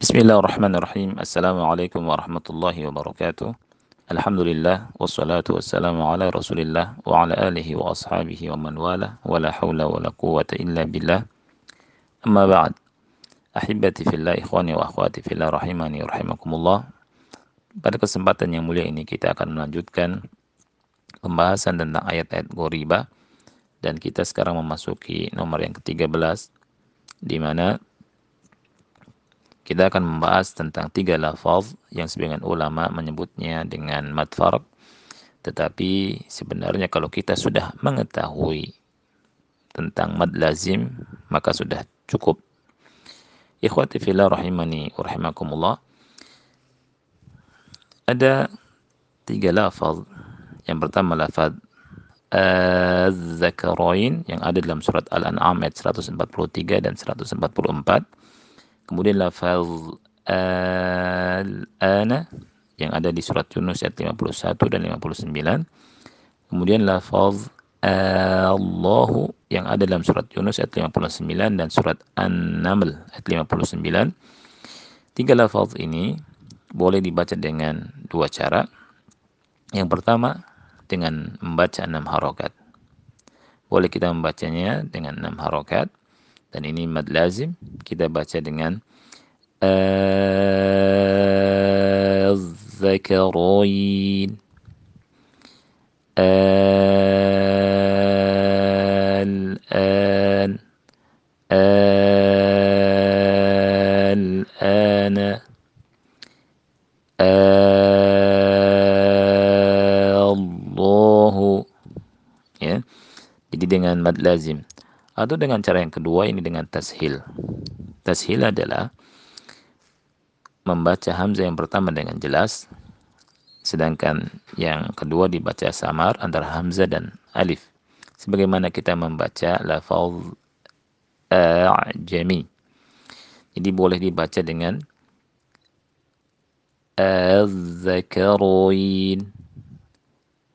Bismillahirrahmanirrahim. Assalamualaikum warahmatullahi wabarakatuh. Alhamdulillah wassalatu wassalamu ala Rasulillah wa ala alihi wa ashabihi wa man wala wa la haula wa quwwata illa billah. Amma ba'd. Ahibati fillah ikhwani wa akhwati fillah rahimani rahimakumullah. Pada kesempatan yang mulia ini kita akan melanjutkan pembahasan tentang ayat-ayat ghoriba dan kita sekarang memasuki nomor yang ke-13 di mana kita akan membahas tentang tiga lafaz yang sebagian ulama menyebutnya dengan mad. Tetapi sebenarnya kalau kita sudah mengetahui tentang mad lazim, maka sudah cukup. Ikhwati fillah rahimani rahimakumullah. Ada tiga lafaz. Yang pertama lafaz az-zakarain yang ada dalam surat Al-An'am ayat 143 dan 144 Kemudian lafaz al-ana yang ada di surat Yunus ayat 51 dan 59. Kemudian lafaz Allahu yang ada dalam surat Yunus ayat 59 dan surat An-Naml ayat 59. Tiga lafaz ini boleh dibaca dengan dua cara. Yang pertama dengan membaca enam harokat. Boleh kita membacanya dengan enam harokat dan ini mad lazim. Kita baca dengan al-ana Allahu. Ya. Jadi dengan mad lazim atau dengan cara yang kedua ini dengan tashil. Tashil adalah membaca hamzah yang pertama dengan jelas sedangkan yang kedua dibaca samar antara hamzah dan alif. Sebagaimana kita membaca lafaz a'jami. Jadi boleh dibaca dengan az-zakaroin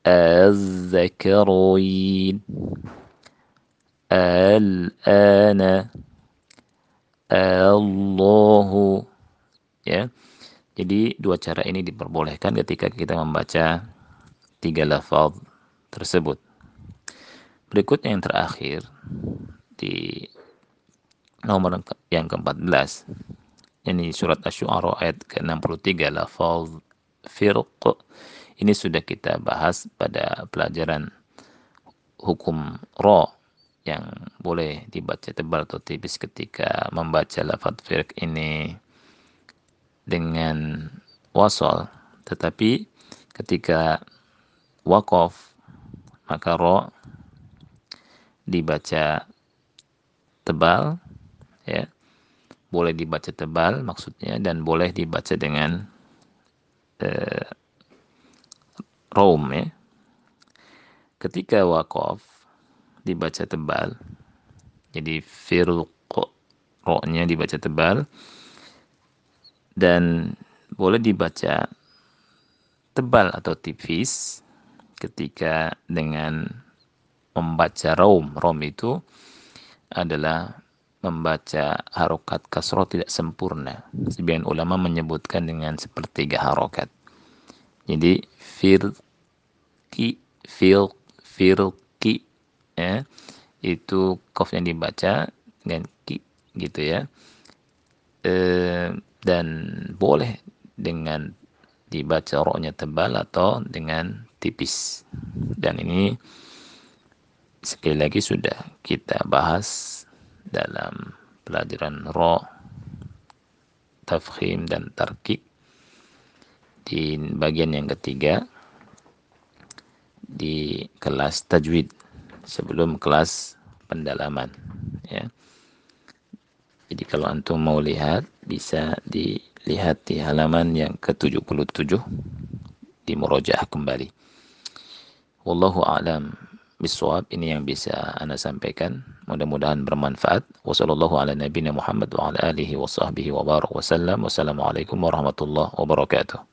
az-zakaroin al-ana Allahu. Ya. Jadi dua cara ini diperbolehkan ketika kita membaca tiga lafaz tersebut. Berikutnya yang terakhir di nomor yang ke-14 ini surat Asy-Syu'ara ayat ke-63 lafaz firq. Ini sudah kita bahas pada pelajaran hukum ra yang boleh dibaca tebal atau tipis ketika membaca lafaz firq ini dengan wasal. Tetapi ketika wakof maka ro dibaca tebal ya. Boleh dibaca tebal maksudnya dan boleh dibaca dengan eh, rom ya. Ketika wakof dibaca tebal. Jadi firq ro-nya dibaca tebal dan boleh dibaca tebal atau tipis ketika dengan membaca rom. Rom itu adalah membaca harokat kasroh tidak sempurna. Sebagian ulama menyebutkan dengan sepertiga harokat. Jadi firqi, fil, firqi, ya. Itu yang dibaca dengan ki gitu ya. E, dan boleh dengan dibaca roknya tebal atau dengan tipis. Dan ini sekali lagi sudah kita bahas dalam pelajaran ro tafkhim dan tarkik di bagian yang ketiga di kelas tajwid sebelum kelas pendalaman ya. Jadi kalau antum mau lihat bisa dilihat di halaman yang ke-77 di murojaah kembali. Wallahu a'lam bisawab ini yang bisa Anda sampaikan. Mudah-mudahan bermanfaat. Wassallallahu ala nabiyina Muhammad wa ala alihi wa sahbihi wa barak wasallam. Wassalamualaikum warahmatullahi wabarakatuh.